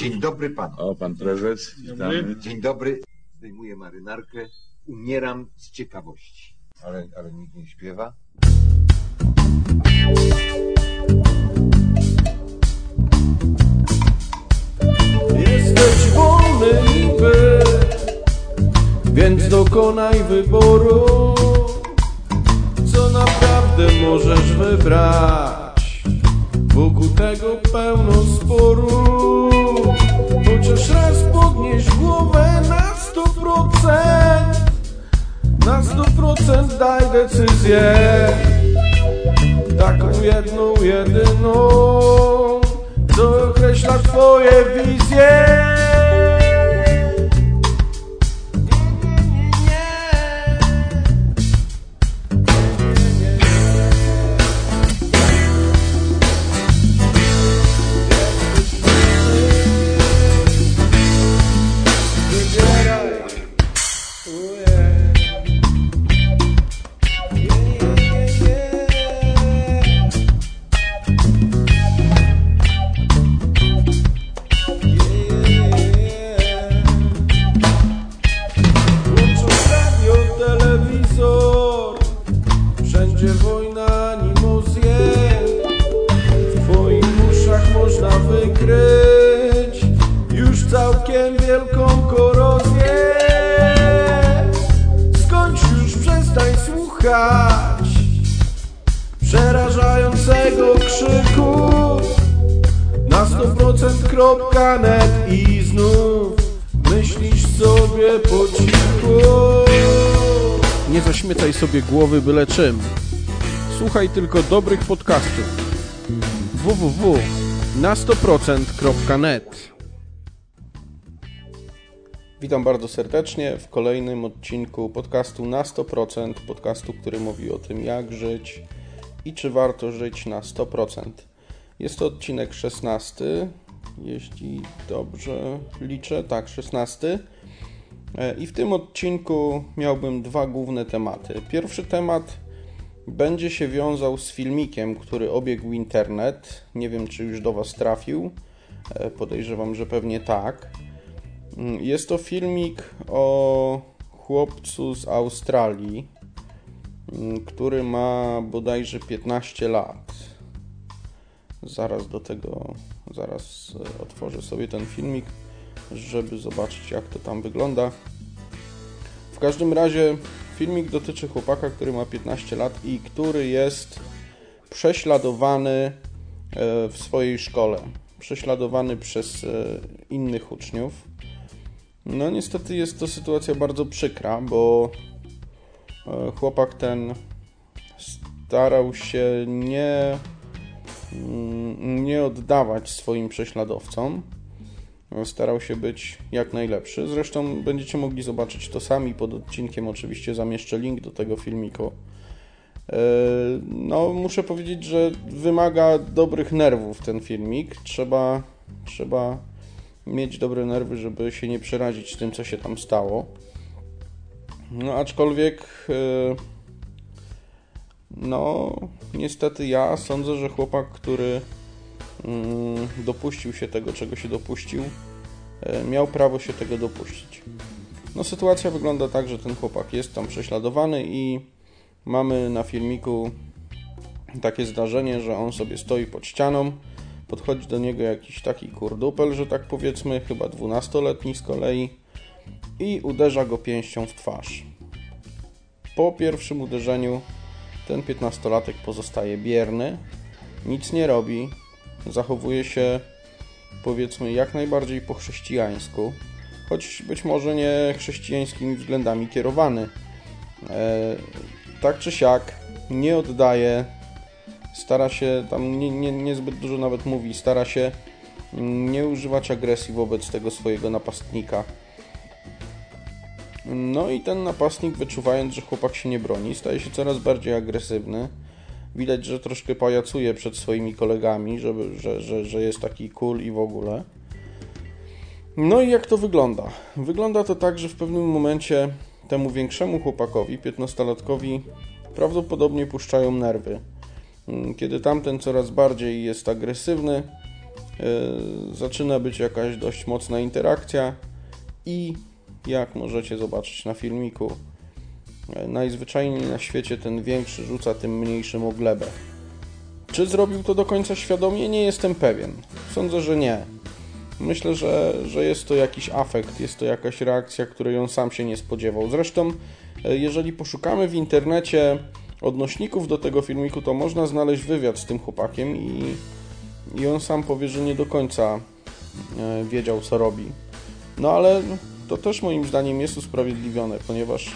Dzień dobry panu. O, pan prezes, witamy. Dzień dobry. Zdejmuję marynarkę. Umieram z ciekawości. Ale, ale nikt nie śpiewa. Jesteś wolny niby, więc dokonaj wyboru, co naprawdę możesz wybrać. Wokół tego pełno sporu, chociaż raz podnieś głowę na 100%, na 100% daj decyzję, taką jedną, jedyną, co określa twoje wizje. Głowy byle czym. Słuchaj tylko dobrych podcastów. www na 100%.net Witam bardzo serdecznie w kolejnym odcinku podcastu na 100%, podcastu, który mówi o tym jak żyć i czy warto żyć na 100%. Jest to odcinek 16, jeśli dobrze liczę, tak, 16. E, I w tym odcinku miałbym dwa główne tematy. Pierwszy temat będzie się wiązał z filmikiem, który obiegł internet. Nie wiem, czy już do Was trafił. E, Podejrzewam, że pewnie tak. Mm, Jest to filmik o chłopcu z Australii, mm, który ma bodajże 15 lat. Zaraz do tego, zaraz e, otworzę sobie ten filmik, żeby zobaczyć jak to tam wygląda. W każdym razie filmik dotyczy chłopaka, który ma 15 lat i który jest prześladowany e, w swojej szkole. Prześladowany przez e, innych uczniów. No niestety jest to sytuacja bardzo przykra, bo e, chłopak ten starał się nie mm, nie oddawać swoim prześladowcom. Starał się być jak najlepszy. Zresztą będziecie mogli zobaczyć to sami pod odcinkiem. Oczywiście zamieszczę link do tego filmiku. E, No, muszę powiedzieć, że wymaga dobrych nerwów ten filmik. Trzeba, trzeba mieć dobre nerwy, żeby się nie przerazić tym, co się tam stało. No, aczkolwiek. e, no, niestety ja sądzę, że chłopak, który dopuścił się tego, czego się dopuścił, e, miał prawo się tego dopuścić. No, sytuacja wygląda tak, że ten chłopak jest tam prześladowany i mamy na filmiku takie zdarzenie, że on sobie stoi pod ścianą, podchodzi do niego jakiś taki kurdupel, że tak powiedzmy, chyba 12-letni z kolei i uderza go pięścią w twarz. Po pierwszym uderzeniu ten 15-latek pozostaje bierny, nic nie robi, zachowuje się powiedzmy jak najbardziej po chrześcijańsku, choć być może nie chrześcijańskimi względami kierowany. E, tak czy siak nie oddaje, stara się, tam nie, nie, niezbyt dużo nawet mówi, stara się nie używać agresji wobec tego swojego napastnika. No i ten napastnik, wyczuwając, że chłopak się nie broni, staje się coraz bardziej agresywny. Widać, że troszkę pajacuje przed swoimi kolegami, żeby, że, że, że jest taki cool i w ogóle. No i jak to wygląda? Wygląda to tak, że w pewnym momencie temu większemu chłopakowi, 15-latkowi, prawdopodobnie puszczają nerwy. Mm, Kiedy tamten coraz bardziej jest agresywny, zaczyna być jakaś dość mocna interakcja i jak możecie zobaczyć na filmiku, najzwyczajniej na świecie ten większy rzuca tym mniejszym o glebę. Czy zrobił to do końca świadomie? Nie jestem pewien. Sądzę, że nie. Myślę, że, że jest to jakiś afekt, jest to jakaś reakcja, której on sam się nie spodziewał. Zresztą, e, jeżeli poszukamy w internecie odnośników do tego filmiku, to można znaleźć wywiad z tym chłopakiem i, i on sam powie, że nie do końca e, wiedział, co robi. No ale to też moim zdaniem jest usprawiedliwione, ponieważ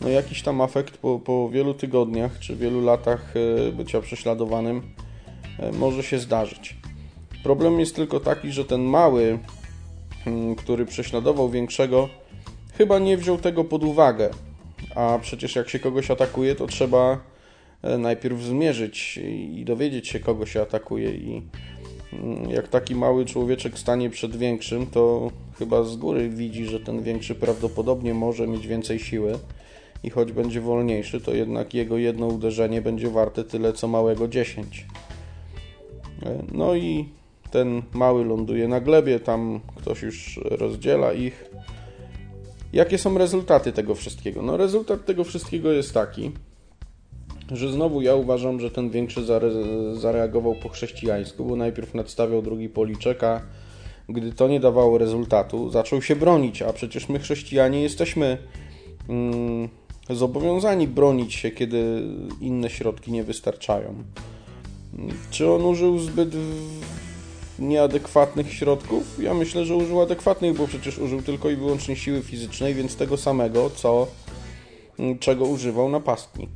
no jakiś tam afekt po, po wielu tygodniach czy wielu latach e, bycia prześladowanym może się zdarzyć. Problem jest tylko taki, że ten mały, hmm, który prześladował większego, chyba nie wziął tego pod uwagę. A przecież jak się kogoś atakuje, to trzeba e, najpierw zmierzyć i dowiedzieć się, kogo się atakuje. I hmm, jak taki mały człowieczek stanie przed większym, to chyba z góry widzi, że ten większy prawdopodobnie może mieć więcej siły i choć będzie wolniejszy, to jednak jego jedno uderzenie będzie warte tyle co małego 10. E, no i ten mały ląduje na glebie, tam ktoś już rozdziela ich. Jakie są rezultaty tego wszystkiego? No, rezultat tego wszystkiego jest taki, że znowu ja uważam, że ten większy zare zareagował po chrześcijańsku, bo najpierw nadstawiał drugi policzek, a gdy to nie dawało rezultatu, zaczął się bronić, a przecież my chrześcijanie jesteśmy mm, zobowiązani bronić się, kiedy inne środki nie wystarczają. Czy on użył zbyt nieadekwatnych środków? Ja myślę, że użył adekwatnych, bo przecież użył tylko i wyłącznie siły fizycznej, więc tego samego, co czego używał napastnik.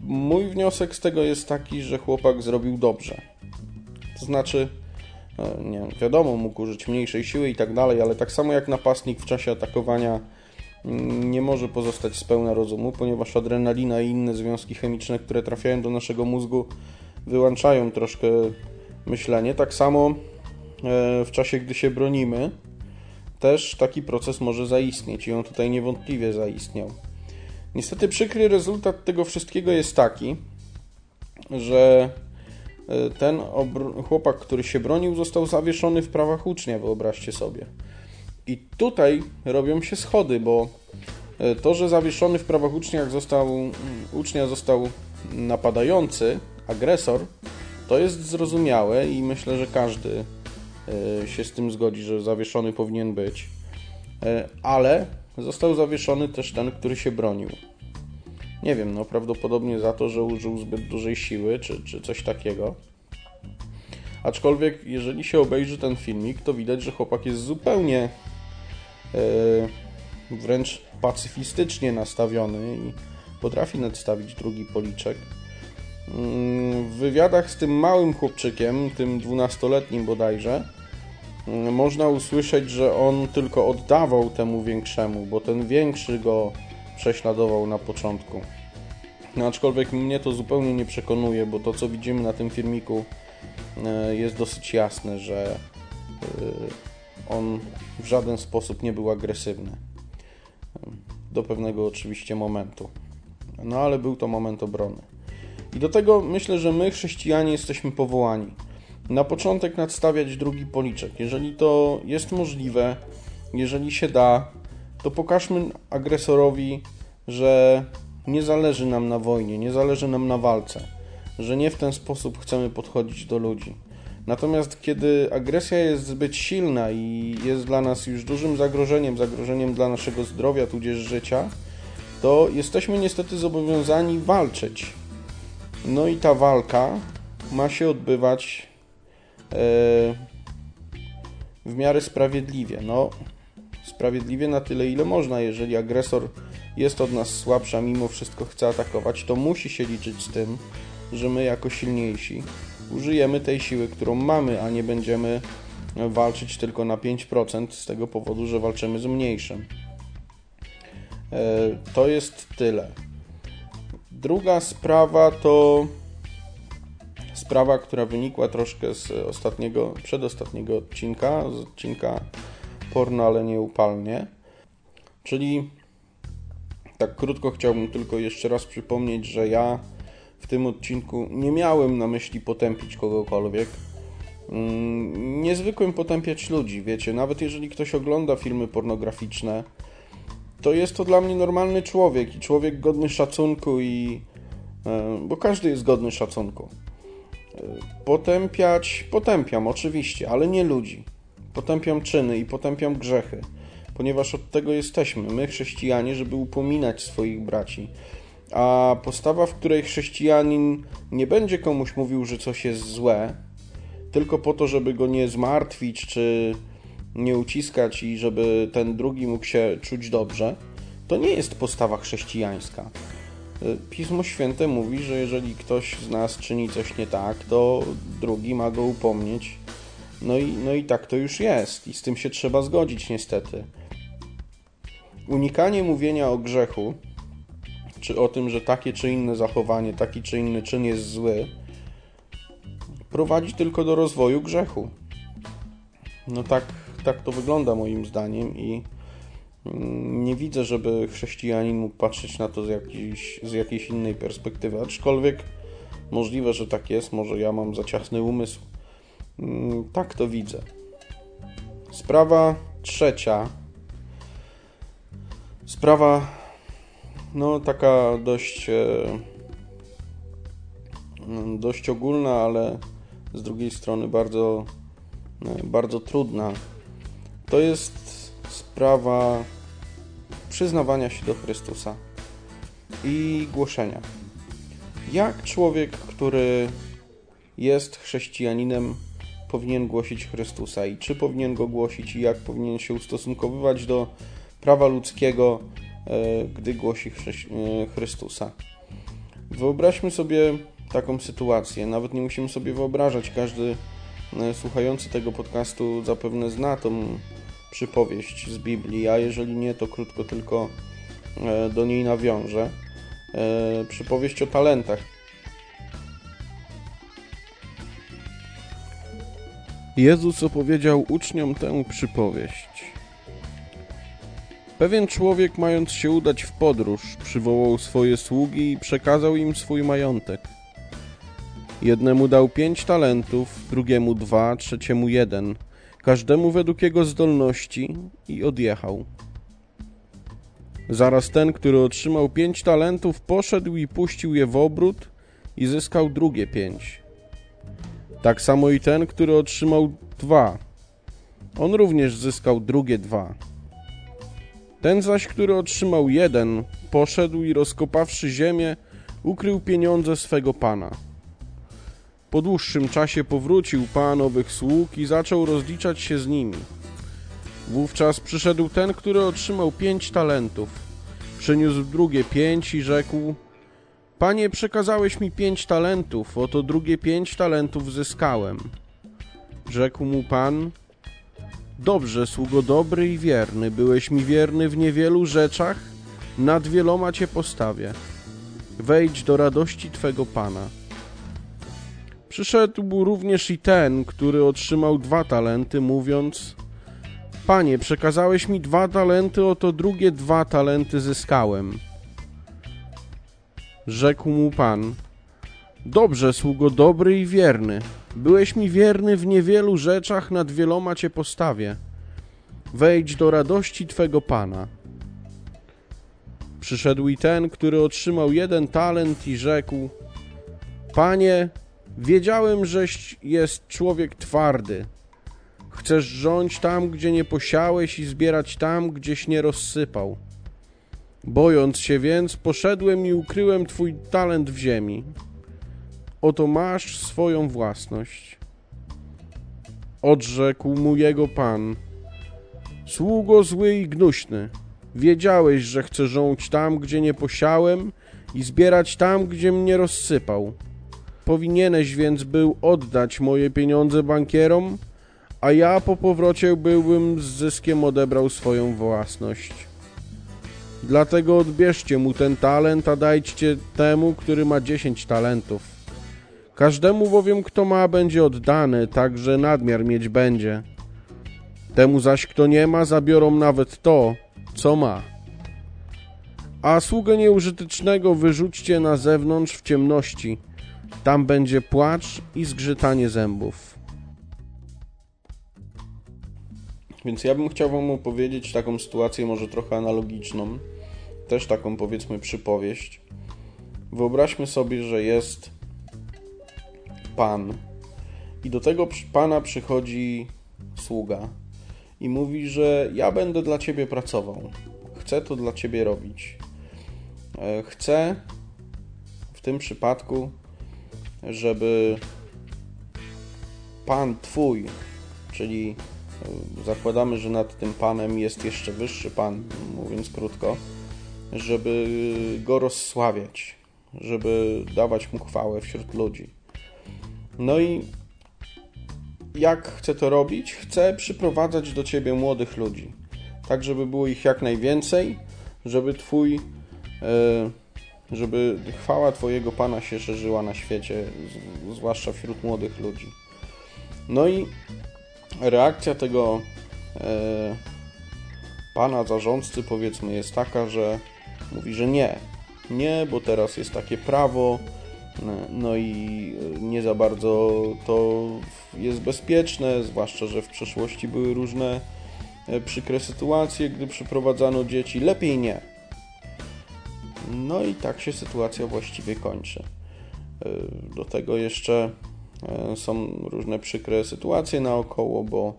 Mój wniosek z tego jest taki, że chłopak zrobił dobrze. To znaczy, e, nie wiadomo, mógł użyć mniejszej siły i tak dalej, ale tak samo jak napastnik w czasie atakowania nie może pozostać z pełna rozumu, ponieważ adrenalina i inne związki chemiczne, które trafiają do naszego mózgu, wyłączają troszkę myślenie. Tak samo e, w czasie, gdy się bronimy, też taki proces może zaistnieć i on tutaj niewątpliwie zaistniał. Niestety przykry rezultat tego wszystkiego jest taki, że e, ten chłopak, który się bronił, został zawieszony w prawach ucznia, wyobraźcie sobie. I tutaj robią się schody, bo e, to, że zawieszony w prawach ucznia został, ucznia został napadający, agresor, to jest zrozumiałe i myślę, że każdy e, się z tym zgodzi, że zawieszony powinien być. E, ale został zawieszony też ten, który się bronił. Nie wiem, no prawdopodobnie za to, że użył zbyt dużej siły, czy, czy coś takiego. Aczkolwiek, jeżeli się obejrzy ten filmik, to widać, że chłopak jest zupełnie wręcz pacyfistycznie nastawiony i potrafi nadstawić drugi policzek. W wywiadach z tym małym chłopczykiem, tym dwunastoletnim bodajże, można usłyszeć, że on tylko oddawał temu większemu, bo ten większy go prześladował na początku. No, aczkolwiek mnie to zupełnie nie przekonuje, bo to co widzimy na tym filmiku e, jest dosyć jasne, że e, on w żaden sposób nie był agresywny. Do pewnego oczywiście momentu. No ale był to moment obrony. I do tego myślę, że my, chrześcijanie, jesteśmy powołani. Na początek nadstawiać drugi policzek. Jeżeli to jest możliwe, jeżeli się da, to pokażmy agresorowi, że nie zależy nam na wojnie, nie zależy nam na walce, że nie w ten sposób chcemy podchodzić do ludzi. Natomiast kiedy agresja jest zbyt silna i jest dla nas już dużym zagrożeniem, zagrożeniem dla naszego zdrowia, tudzież życia, to jesteśmy niestety zobowiązani walczyć no i ta walka ma się odbywać e, w miarę sprawiedliwie. No, sprawiedliwie na tyle, ile można. Jeżeli agresor jest od nas słabszy, a mimo wszystko chce atakować, to musi się liczyć z tym, że my jako silniejsi użyjemy tej siły, którą mamy, a nie będziemy walczyć tylko na 5% z tego powodu, że walczymy z mniejszym. E, to jest tyle. Druga sprawa to sprawa, która wynikła troszkę z ostatniego, przedostatniego odcinka, z odcinka Porno, ale nieupalnie. Czyli tak krótko chciałbym tylko jeszcze raz przypomnieć, że ja w tym odcinku nie miałem na myśli potępić kogokolwiek. Mm, niezwykłym potępiać ludzi, wiecie, nawet jeżeli ktoś ogląda filmy pornograficzne, to jest to dla mnie normalny człowiek i człowiek godny szacunku i... E, bo każdy jest godny szacunku. E, potępiać, potępiam oczywiście, ale nie ludzi. Potępiam czyny i potępiam grzechy, ponieważ od tego jesteśmy, my chrześcijanie, żeby upominać swoich braci. A postawa, w której chrześcijanin nie będzie komuś mówił, że coś jest złe, tylko po to, żeby go nie zmartwić, czy nie uciskać i żeby ten drugi mógł się czuć dobrze, to nie jest postawa chrześcijańska. Pismo Święte mówi, że jeżeli ktoś z nas czyni coś nie tak, to drugi ma go upomnieć. No i, no i tak to już jest, i z tym się trzeba zgodzić, niestety. Unikanie mówienia o grzechu, czy o tym, że takie czy inne zachowanie, taki czy inny czyn jest zły, prowadzi tylko do rozwoju grzechu. No tak, tak to wygląda moim zdaniem i mm, nie widzę, żeby chrześcijanin mógł patrzeć na to z jakiejś, z jakiejś innej perspektywy, aczkolwiek możliwe, że tak jest, może ja mam za ciasny umysł. Mm, tak to widzę. Sprawa trzecia. Sprawa, no taka dość, e, dość ogólna, ale z drugiej strony bardzo, e, bardzo trudna. To jest sprawa przyznawania się do Chrystusa i głoszenia. Jak człowiek, który jest chrześcijaninem, powinien głosić Chrystusa i czy powinien go głosić i jak powinien się ustosunkowywać do prawa ludzkiego, gdy głosi e, Chrystusa. Wyobraźmy sobie taką sytuację. Nawet nie musimy sobie wyobrażać. Każdy e, słuchający tego podcastu zapewne zna tą przypowieść z Biblii, a jeżeli nie, to krótko tylko e, do niej nawiążę. E, przypowieść o talentach. Jezus opowiedział uczniom tę przypowieść. Pewien człowiek, mając się udać w podróż, przywołał swoje sługi i przekazał im swój majątek – Jednemu dał pięć talentów, drugiemu dwa, trzeciemu jeden, każdemu według jego zdolności i odjechał. Zaraz ten, który otrzymał pięć talentów, poszedł i puścił je w obrót i zyskał drugie pięć. Tak samo i ten, który otrzymał dwa. On również zyskał drugie dwa. Ten zaś, który otrzymał jeden, poszedł i rozkopawszy ziemię, ukrył pieniądze swego pana. Po dłuższym czasie powrócił pan owych sług i zaczął rozliczać się z nimi. Wówczas przyszedł ten, który otrzymał pięć talentów. Przyniósł drugie pięć i rzekł Panie, przekazałeś mi pięć talentów, oto drugie pięć talentów zyskałem. Rzekł mu pan Dobrze, sługo dobry i wierny, byłeś mi wierny w niewielu rzeczach, nad wieloma cię postawię. Wejdź do radości twego pana. Przyszedł również i ten, który otrzymał dwa talenty, mówiąc Panie, przekazałeś mi dwa talenty, oto drugie dwa talenty zyskałem. Rzekł mu Pan Dobrze, sługo dobry i wierny. Byłeś mi wierny w niewielu rzeczach, nad wieloma cię postawię. Wejdź do radości Twego Pana. Przyszedł i ten, który otrzymał jeden talent i rzekł Panie, Wiedziałem, żeś jest człowiek twardy. Chcesz rządź tam, gdzie nie posiałeś i zbierać tam, gdzieś nie rozsypał. Bojąc się więc, poszedłem i ukryłem twój talent w ziemi. Oto masz swoją własność. Odrzekł mu jego pan. Sługo zły i gnuśny, wiedziałeś, że chcę rządź tam, gdzie nie posiałem i zbierać tam, gdzie mnie rozsypał. Powinieneś więc był oddać moje pieniądze bankierom, a ja po powrocie byłbym z zyskiem odebrał swoją własność. Dlatego odbierzcie mu ten talent, a dajcie temu, który ma dziesięć talentów. Każdemu bowiem, kto ma, będzie oddany, także nadmiar mieć będzie. Temu zaś, kto nie ma, zabiorą nawet to, co ma. A sługę nieużytecznego wyrzućcie na zewnątrz w ciemności. Tam będzie płacz i zgrzytanie zębów. Więc ja bym chciał Wam opowiedzieć taką sytuację, może trochę analogiczną, też taką powiedzmy przypowieść. Wyobraźmy sobie, że jest pan i do tego pana przychodzi sługa i mówi, że ja będę dla ciebie pracował. Chcę to dla ciebie robić. E, chcę w tym przypadku, żeby pan twój, czyli e, zakładamy, że nad tym panem jest jeszcze wyższy pan, mówiąc krótko, żeby go rozsławiać, żeby dawać mu chwałę wśród ludzi. No i jak chcę to robić? Chcę przyprowadzać do ciebie młodych ludzi, tak żeby było ich jak najwięcej, żeby twój, e, żeby chwała twojego Pana się szerzyła na świecie, zwłaszcza wśród młodych ludzi. No i reakcja tego e, pana zarządcy, powiedzmy, jest taka, że mówi, że nie, nie, bo teraz jest takie prawo, no i nie za bardzo to jest bezpieczne, zwłaszcza, że w przeszłości były różne e, przykre sytuacje, gdy przyprowadzano dzieci. Lepiej nie. No i tak się sytuacja właściwie kończy. E, do tego jeszcze e, są różne przykre sytuacje naokoło, bo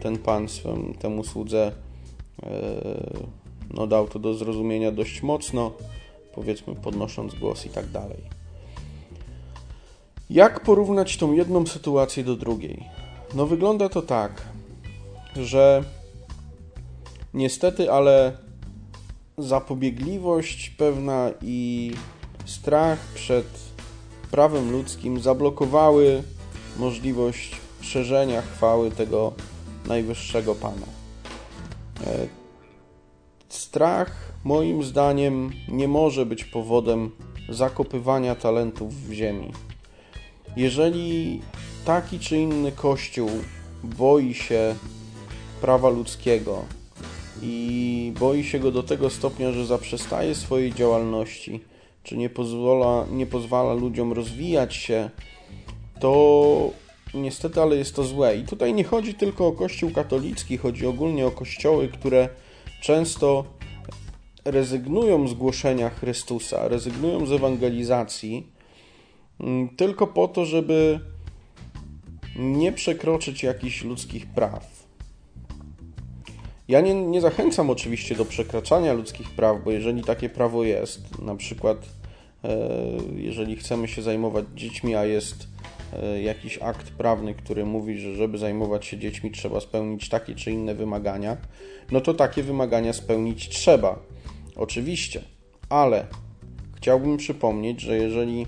ten pan swym, temu słudze no, dał to do zrozumienia dość mocno, powiedzmy podnosząc głos i tak dalej. Jak porównać tą jedną sytuację do drugiej? No wygląda to tak, że niestety, ale zapobiegliwość pewna i strach przed prawem ludzkim zablokowały możliwość szerzenia chwały tego najwyższego Pana. E, strach, moim zdaniem, nie może być powodem zakopywania talentów w ziemi. Jeżeli taki czy inny kościół boi się prawa ludzkiego i boi się go do tego stopnia, że zaprzestaje swojej działalności, czy nie pozwala, nie pozwala ludziom rozwijać się, to niestety, ale jest to złe. I tutaj nie chodzi tylko o Kościół katolicki, chodzi ogólnie o kościoły, które często rezygnują z głoszenia Chrystusa, rezygnują z ewangelizacji tylko po to, żeby nie przekroczyć jakichś ludzkich praw. Ja nie, nie zachęcam oczywiście do przekraczania ludzkich praw, bo jeżeli takie prawo jest, na przykład e, jeżeli chcemy się zajmować dziećmi, a jest e, jakiś akt prawny, który mówi, że żeby zajmować się dziećmi trzeba spełnić takie czy inne wymagania, no to takie wymagania spełnić trzeba. Oczywiście, ale chciałbym przypomnieć, że jeżeli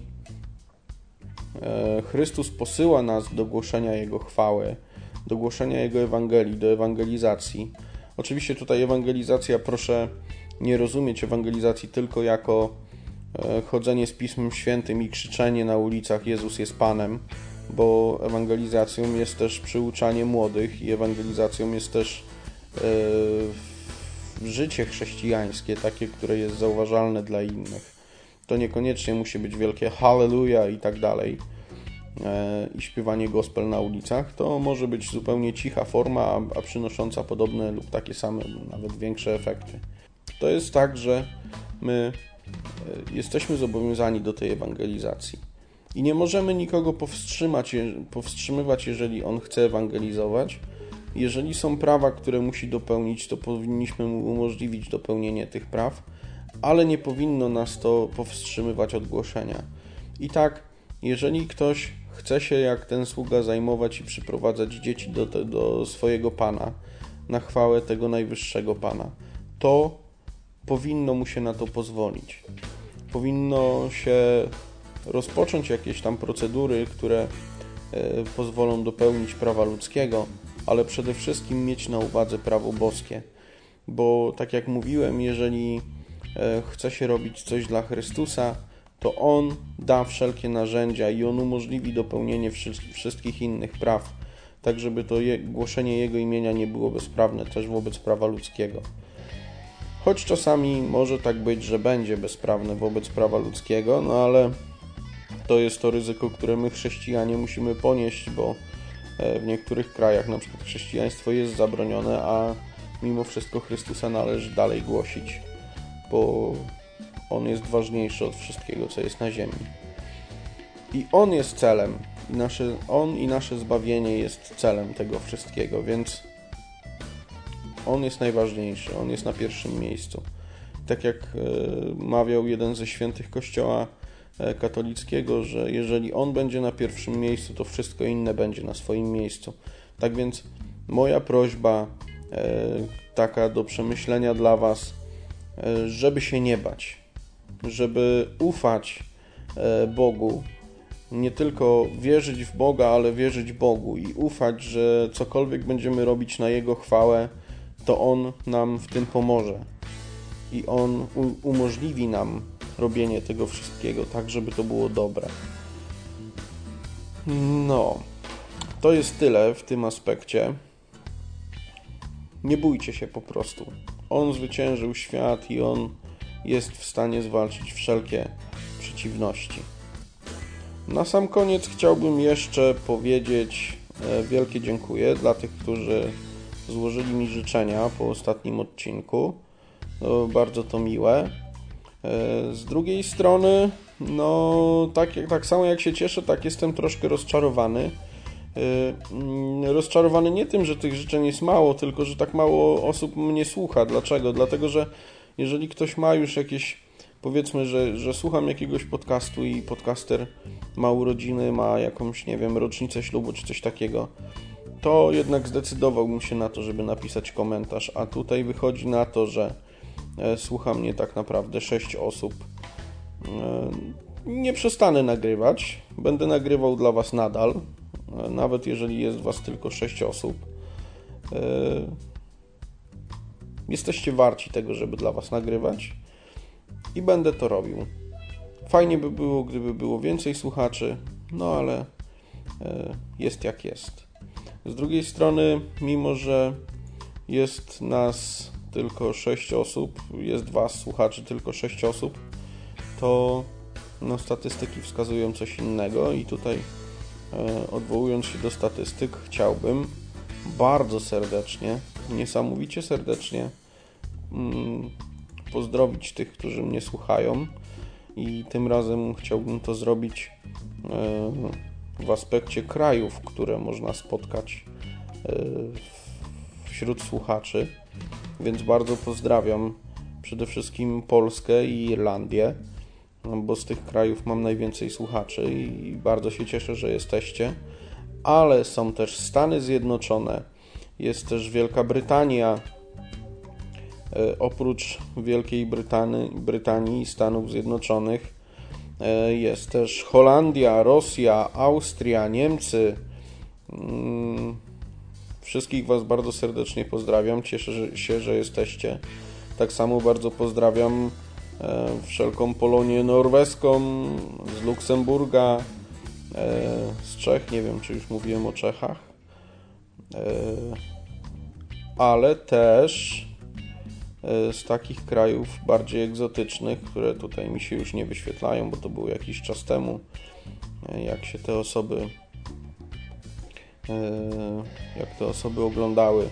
Chrystus posyła nas do głoszenia Jego chwały, do głoszenia Jego Ewangelii, do ewangelizacji. Oczywiście tutaj ewangelizacja, proszę nie rozumieć ewangelizacji tylko jako e, chodzenie z Pismem Świętym i krzyczenie na ulicach Jezus jest Panem, bo ewangelizacją jest też przyuczanie młodych i ewangelizacją jest też e, życie chrześcijańskie, takie, które jest zauważalne dla innych. To niekoniecznie musi być wielkie hallelujah i tak dalej e, i śpiewanie gospel na ulicach. To może być zupełnie cicha forma, a przynosząca podobne lub takie same, nawet większe efekty. To jest tak, że my e, jesteśmy zobowiązani do tej ewangelizacji. I nie możemy nikogo powstrzymać, powstrzymywać, jeżeli on chce ewangelizować. Jeżeli są prawa, które musi dopełnić, to powinniśmy mu umożliwić dopełnienie tych praw ale nie powinno nas to powstrzymywać od głoszenia. I tak, jeżeli ktoś chce się jak ten sługa zajmować i przyprowadzać dzieci do, do swojego Pana, na chwałę tego najwyższego Pana, to powinno mu się na to pozwolić. Powinno się rozpocząć jakieś tam procedury, które e, pozwolą dopełnić prawa ludzkiego, ale przede wszystkim mieć na uwadze prawo boskie. Bo tak jak mówiłem, jeżeli chce się robić coś dla Chrystusa, to On da wszelkie narzędzia i On umożliwi dopełnienie wszystkich innych praw, tak żeby to głoszenie Jego imienia nie było bezprawne też wobec prawa ludzkiego. Choć czasami może tak być, że będzie bezprawne wobec prawa ludzkiego, no ale to jest to ryzyko, które my chrześcijanie musimy ponieść, bo e, w niektórych krajach na przykład chrześcijaństwo jest zabronione, a mimo wszystko Chrystusa należy dalej głosić, bo On jest ważniejszy od wszystkiego, co jest na ziemi. I On jest celem, nasze, On i nasze zbawienie jest celem tego wszystkiego, więc On jest najważniejszy, On jest na pierwszym miejscu. Tak jak e, mawiał jeden ze świętych Kościoła e, katolickiego, że jeżeli On będzie na pierwszym miejscu, to wszystko inne będzie na swoim miejscu. Tak więc moja prośba e, taka do przemyślenia dla Was, żeby się nie bać, żeby ufać Bogu, nie tylko wierzyć w Boga, ale wierzyć Bogu i ufać, że cokolwiek będziemy robić na Jego chwałę, to On nam w tym pomoże. I On umożliwi nam robienie tego wszystkiego tak, żeby to było dobre. No, to jest tyle w tym aspekcie. Nie bójcie się po prostu. On zwyciężył świat i On jest w stanie zwalczyć wszelkie przeciwności. Na sam koniec chciałbym jeszcze powiedzieć e, wielkie dziękuję dla tych, którzy złożyli mi życzenia po ostatnim odcinku. No, bardzo to miłe. E, z drugiej strony, no tak, tak samo jak się cieszę, tak jestem troszkę rozczarowany. E, mm, rozczarowany nie tym, że tych życzeń jest mało, tylko że tak mało osób mnie słucha. Dlaczego? Dlatego, że jeżeli ktoś ma już jakieś powiedzmy, że, że słucham jakiegoś podcastu i podcaster ma urodziny, ma jakąś, nie wiem, rocznicę ślubu czy coś takiego, to jednak zdecydowałbym się na to, żeby napisać komentarz, a tutaj wychodzi na to, że e, słucha mnie tak naprawdę 6 osób. E, nie przestanę nagrywać, będę nagrywał dla Was nadal, nawet jeżeli jest Was tylko 6 osób. Jesteście warci tego, żeby dla Was nagrywać i będę to robił. Fajnie by było, gdyby było więcej słuchaczy, no ale e, jest jak jest. Z drugiej strony, mimo że jest nas tylko 6 osób, jest Was słuchaczy tylko 6 osób, to no, statystyki wskazują coś innego i tutaj e, odwołując się do statystyk chciałbym bardzo serdecznie, niesamowicie serdecznie mm, pozdrowić tych, którzy mnie słuchają i tym razem chciałbym to zrobić e, w aspekcie krajów, które można spotkać e, wśród słuchaczy. Więc bardzo pozdrawiam przede wszystkim Polskę i Irlandię, bo z tych krajów mam najwięcej słuchaczy i bardzo się cieszę, że jesteście. Ale są też Stany Zjednoczone, jest też Wielka Brytania, E, oprócz Wielkiej Brytanii, Brytanii i Stanów Zjednoczonych e, jest też Holandia, Rosja, Austria, Niemcy. Mm, wszystkich Was bardzo serdecznie pozdrawiam. Cieszę się, że jesteście. Tak samo bardzo pozdrawiam wszelką Polonię norweską z Luksemburga, z Czech. Nie wiem, czy już mówiłem o Czechach. Ale też E, z takich krajów bardziej egzotycznych, które tutaj mi się już nie wyświetlają, bo to było jakiś czas temu, e, jak się te osoby e, jak te osoby oglądały,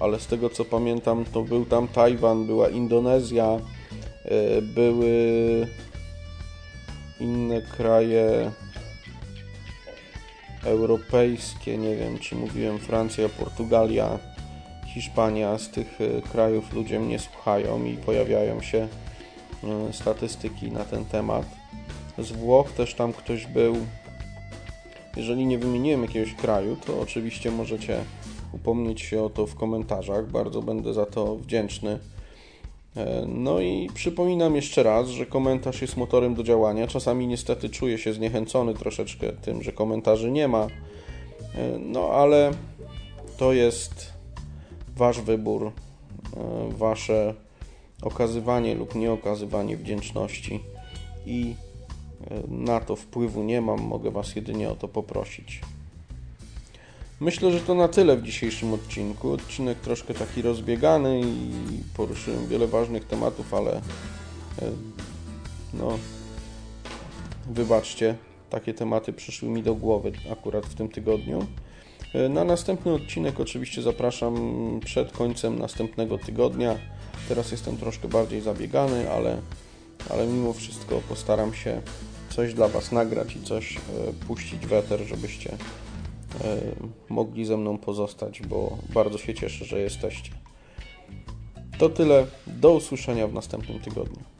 ale z tego co pamiętam, to był tam Tajwan, była Indonezja, były inne kraje europejskie, nie wiem czy mówiłem Francja, Portugalia, Hiszpania, z tych e, krajów ludzie mnie słuchają i pojawiają się e, statystyki na ten temat. Z Włoch też tam ktoś był. Jeżeli nie wymieniłem jakiegoś kraju, to oczywiście możecie upomnieć się o to w komentarzach. Bardzo będę za to wdzięczny. E, no i przypominam jeszcze raz, że komentarz jest motorem do działania. Czasami niestety czuję się zniechęcony troszeczkę tym, że komentarzy nie ma. No ale to jest Wasz wybór, e, Wasze okazywanie lub nieokazywanie wdzięczności i e, na to wpływu nie mam, mogę Was jedynie o to poprosić. Myślę, że to na tyle w dzisiejszym odcinku. Odcinek troszkę taki rozbiegany i poruszyłem wiele ważnych tematów, ale e, no wybaczcie, takie tematy przyszły mi do głowy akurat w tym tygodniu. E, na następny odcinek oczywiście zapraszam przed końcem następnego tygodnia. Teraz jestem troszkę bardziej zabiegany, ale, ale mimo wszystko postaram się coś dla Was nagrać i coś e, puścić w eter, żebyście mogli ze mną pozostać, bo bardzo się cieszę, że jesteście. To tyle. Do usłyszenia w następnym tygodniu.